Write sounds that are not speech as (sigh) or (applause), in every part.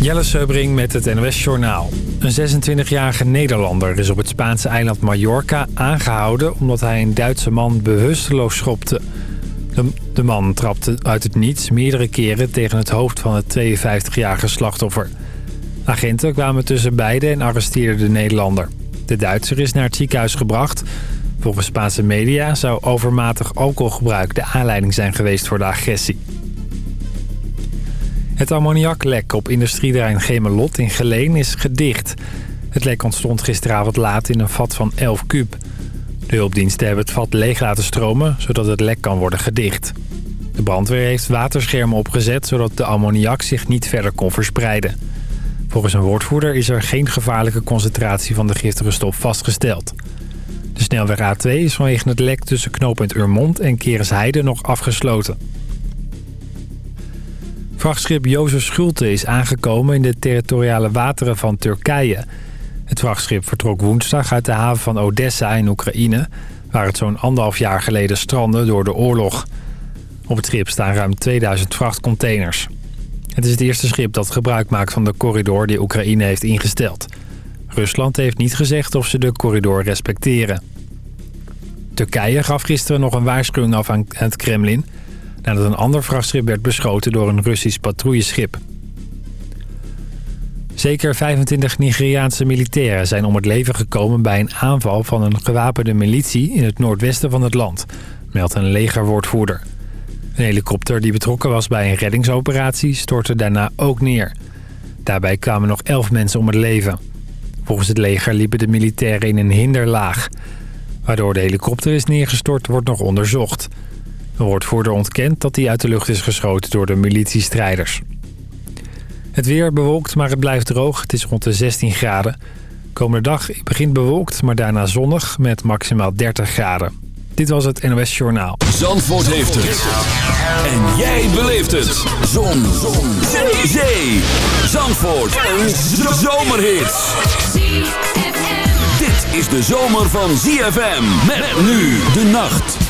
Jelle Seubring met het NOS Journaal. Een 26-jarige Nederlander is op het Spaanse eiland Mallorca aangehouden... omdat hij een Duitse man bewusteloos schopte. De, man trapte uit het niets meerdere keren tegen het hoofd van het 52-jarige slachtoffer. Agenten kwamen tussen beiden en arresteerden de Nederlander. De Duitser is naar het ziekenhuis gebracht. Volgens Spaanse media zou overmatig alcoholgebruik de aanleiding zijn geweest voor de agressie. Het ammoniaklek op industrieterrein Gemelot in Geleen is gedicht. Het lek ontstond gisteravond laat in een vat van 11 kub. De hulpdiensten hebben het vat leeg laten stromen, zodat het lek kan worden gedicht. De brandweer heeft waterschermen opgezet, zodat de ammoniak zich niet verder kon verspreiden. Volgens een woordvoerder is er geen gevaarlijke concentratie van de giftige stof vastgesteld. De snelweg A2 is vanwege het lek tussen knooppunt Urmond en Kerensheide nog afgesloten. Vrachtschip Jozef Schulte is aangekomen in de territoriale wateren van Turkije. Het vrachtschip vertrok woensdag uit de haven van Odessa in Oekraïne... waar het zo'n anderhalf jaar geleden strandde door de oorlog. Op het schip staan ruim 2000 vrachtcontainers. Het is het eerste schip dat gebruik maakt van de corridor die Oekraïne heeft ingesteld. Rusland heeft niet gezegd of ze de corridor respecteren. Turkije gaf gisteren nog een waarschuwing af aan het Kremlin nadat een ander vrachtschip werd beschoten door een Russisch patrouilleschip. Zeker 25 Nigeriaanse militairen zijn om het leven gekomen bij een aanval van een gewapende militie in het noordwesten van het land, meldt een legerwoordvoerder. Een helikopter die betrokken was bij een reddingsoperatie stortte daarna ook neer. Daarbij kwamen nog 11 mensen om het leven. Volgens het leger liepen de militairen in een hinderlaag. Waardoor de helikopter is neergestort wordt nog onderzocht. De woordvoerder ontkent dat hij uit de lucht is geschoten door de militiestrijders. Het weer bewolkt, maar het blijft droog. Het is rond de 16 graden. Komende dag begint bewolkt, maar daarna zonnig met maximaal 30 graden. Dit was het NOS Journaal. Zandvoort heeft het. En jij beleeft het. Zon. Zon. Zee. Zee. Zandvoort. Een zomerhit. Dit is de zomer van ZFM. Met nu de nacht.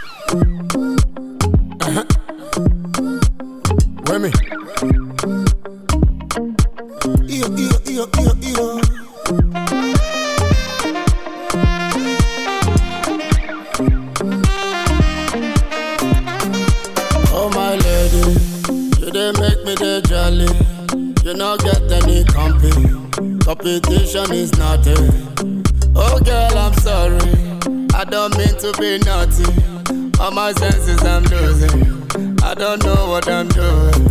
Don't know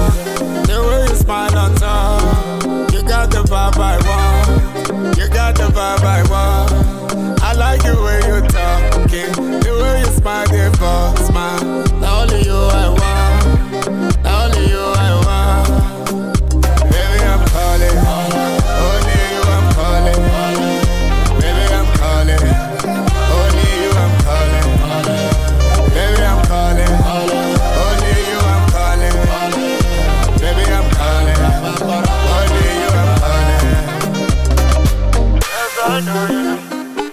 the way you smile on top. You got the vibe I want. You got the vibe I want. I like the way you talk? The way you smile, the smile. Only you I want.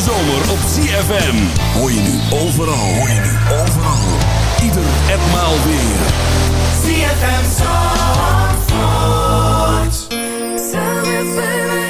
zomer op ZFM. Hoor je nu overal, hoor je nu overal. Ieder en maal weer. ZFM Zandvoort. Celebrate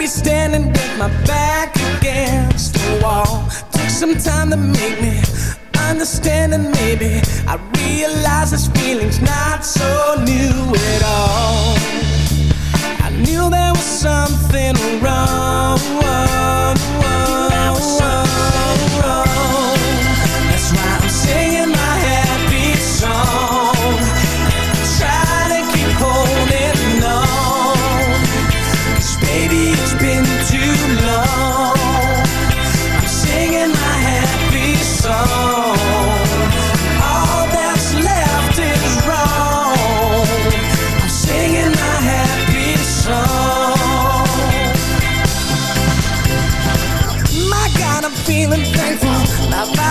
Be standing with my back against the wall. Took some time to make me understand, and maybe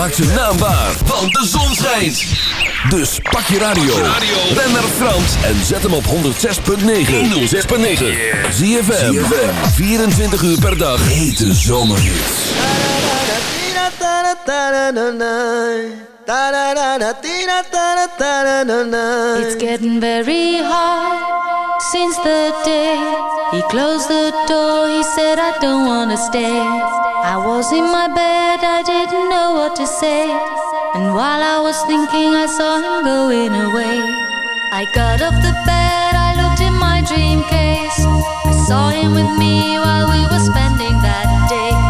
Maak zijn naam waar, want de zon schijnt. Dus pak je radio. Ben naar Frans en zet hem op 106.9. 106.9. ZFM. 24 uur per dag. Hete zomerhits. It's getting very hard since the day he closed the door. He said, I don't wanna stay. I was in my bed, I didn't know what to say. And while I was thinking, I saw him going away. I got off the bed, I looked in my dream case. I saw him with me while we were spending that day.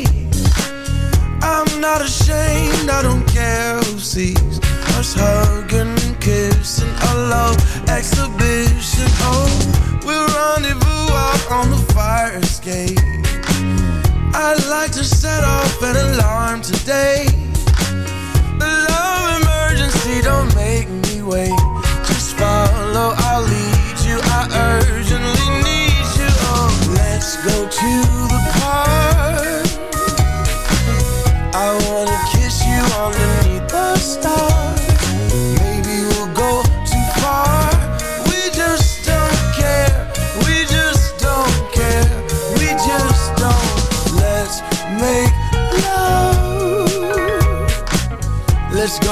not ashamed, I don't care who sees us hugging and kissing. A love exhibition. Oh, we'll rendezvous out on the fire escape. I'd like to set off an alarm today. The love emergency don't make me wait. Just follow, I'll lead you. I urgently need you. Oh, let's go to the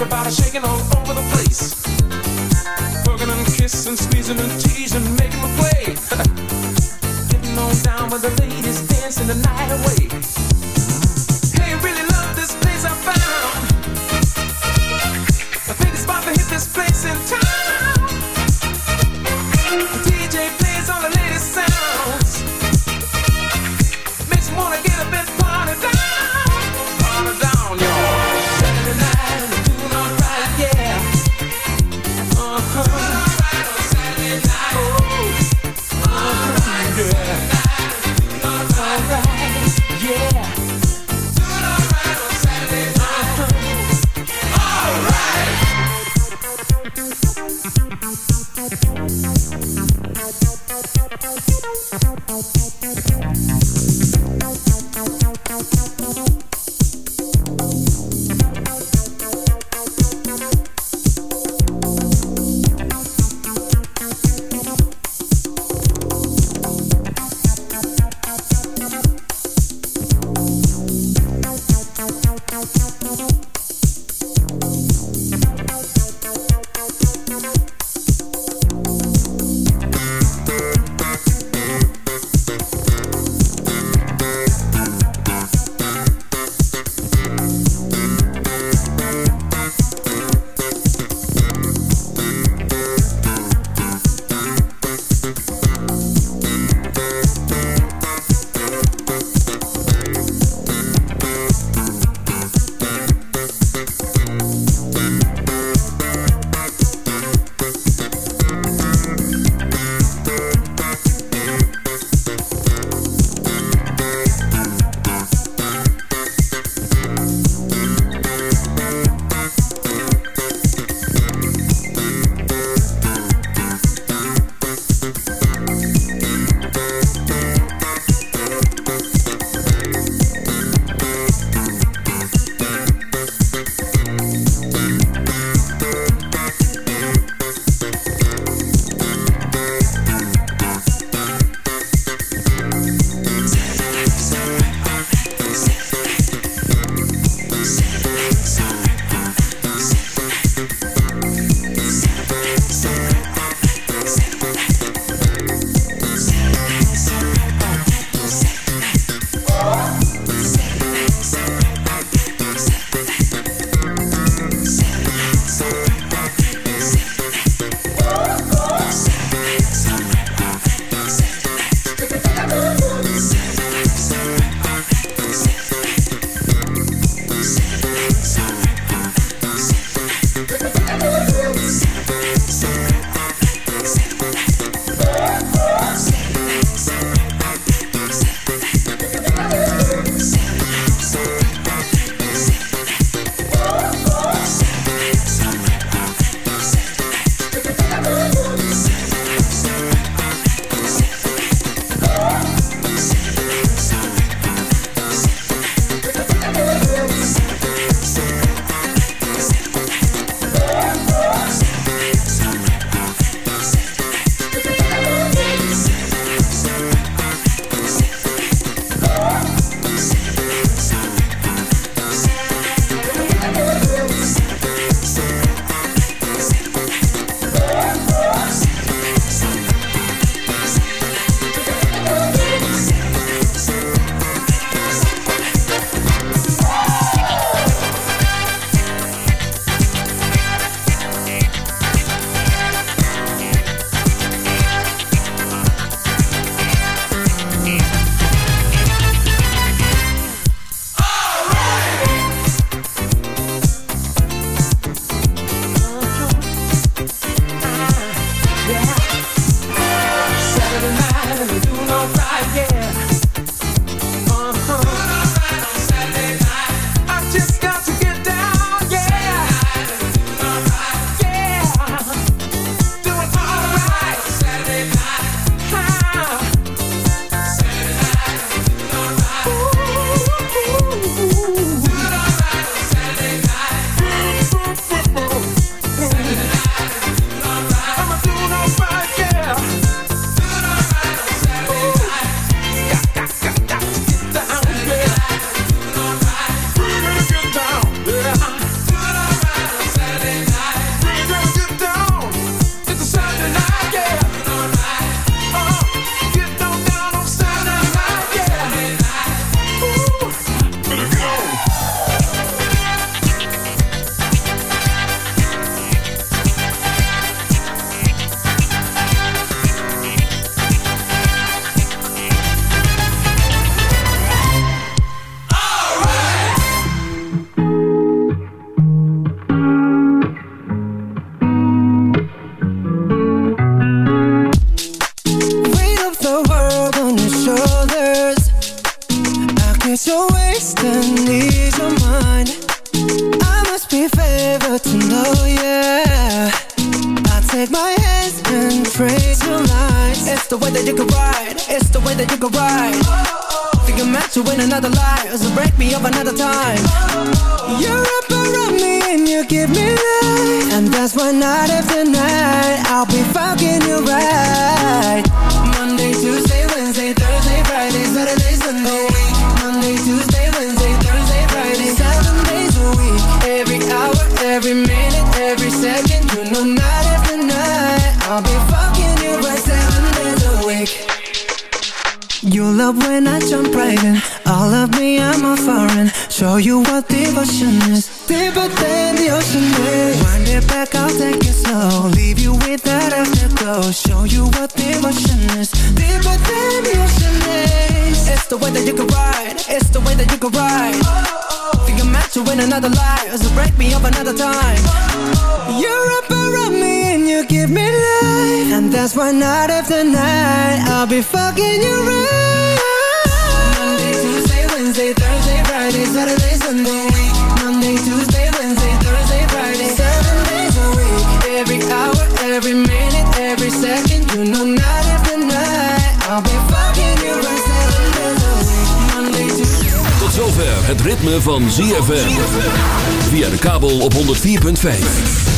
Everybody shaking all over the place. Hugging and kissing, squeezing and teasing, making me play. (laughs) Getting on down with the ladies, dancing the night away. tonight. I'll be fucking you right. Monday, Tuesday, Wednesday, Thursday, Friday, Saturday, Sunday Monday, Tuesday, Wednesday, Thursday, Friday. Seven days a week. Every hour, every minute, every second. You know night after night. I'll be fucking you right. Seven days Tot zover het ritme van ZFM Via de kabel op 104.5